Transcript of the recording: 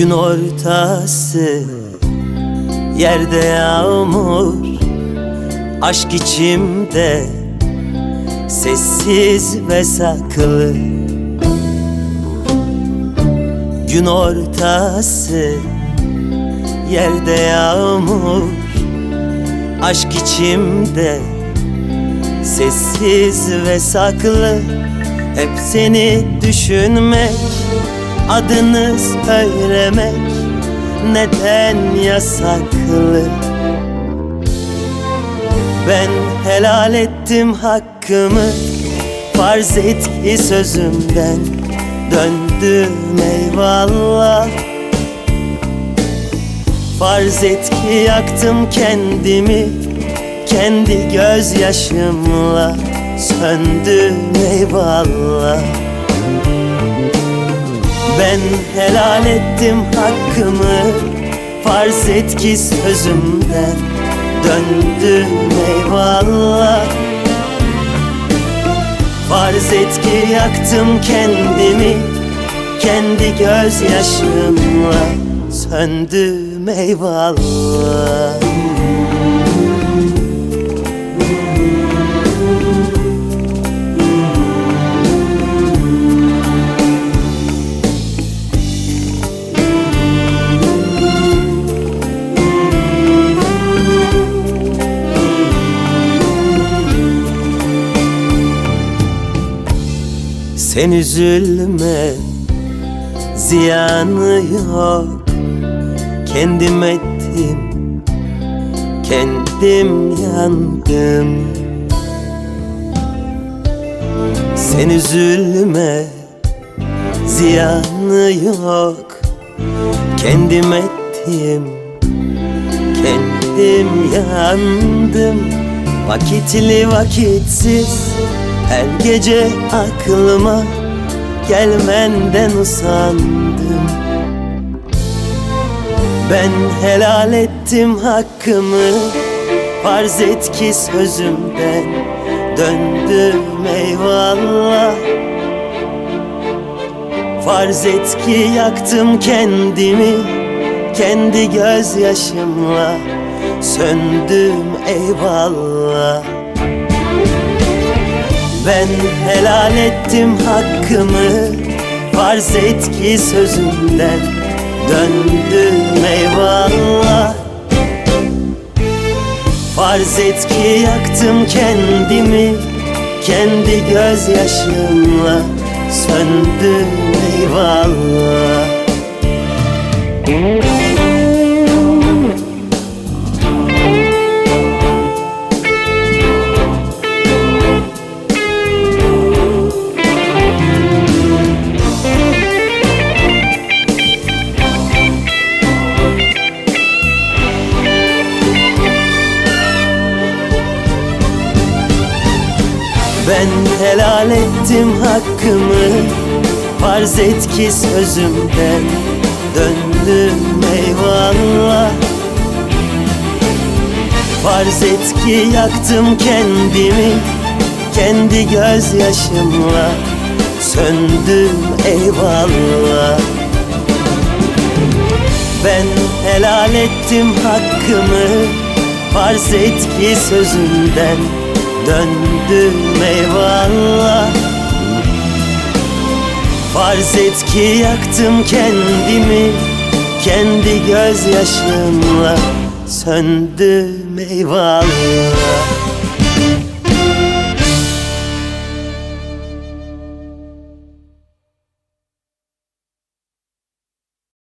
Gün ortası Yerde yağmur. Aşk içimde Sessiz ve saklı. Gün ortası Yerde yağmur. Aşk içimde Sessiz ve saklı. Hep seni düşünmek Adını söylemek Neden yasaklı? Ben helal ettim hakkımı Farz et ki sözümden Döndüm eyvallah. Farz et ki yaktım kendimi Kendi gözyaşımla Söndüm eyvallah Ben helal ettim hakkımı Farz et ki sözümden Döndüm eyvallah. Farz et ki yaktım kendimi Kendi gözyaşımla Söndüm eyvallah Sen üzülme Ziyanı yok. Kendim ettim Kendim yandım. Sen üzülme Ziyanı yok. Kendim ettim Kendim yandım. Vakitli vakitsiz her gece aklıma gelmenden usandım. Ben helal ettim hakkımı Farz et ki sözümden döndüm eyvallah. Farz et ki yaktım kendimi Kendi gözyaşımla söndüm eyvallah ben helal ettim hakkımı Farz et ki sözümden. Döndüm eyvallah. Farz et ki yaktım kendimi Kendi gözyaşımla. Söndüm eyvallah Ben helal ettim hakkımı Farz et ki sözümden Döndüm eyvallah. Farz et ki yaktım kendimi Kendi gözyaşımla Söndüm eyvallah. Ben helal ettim hakkımı Farz et ki sözümden Döndüm eyvallah Farz et ki yaktım kendimi Kendi gözyaşımla Söndüm eyvallah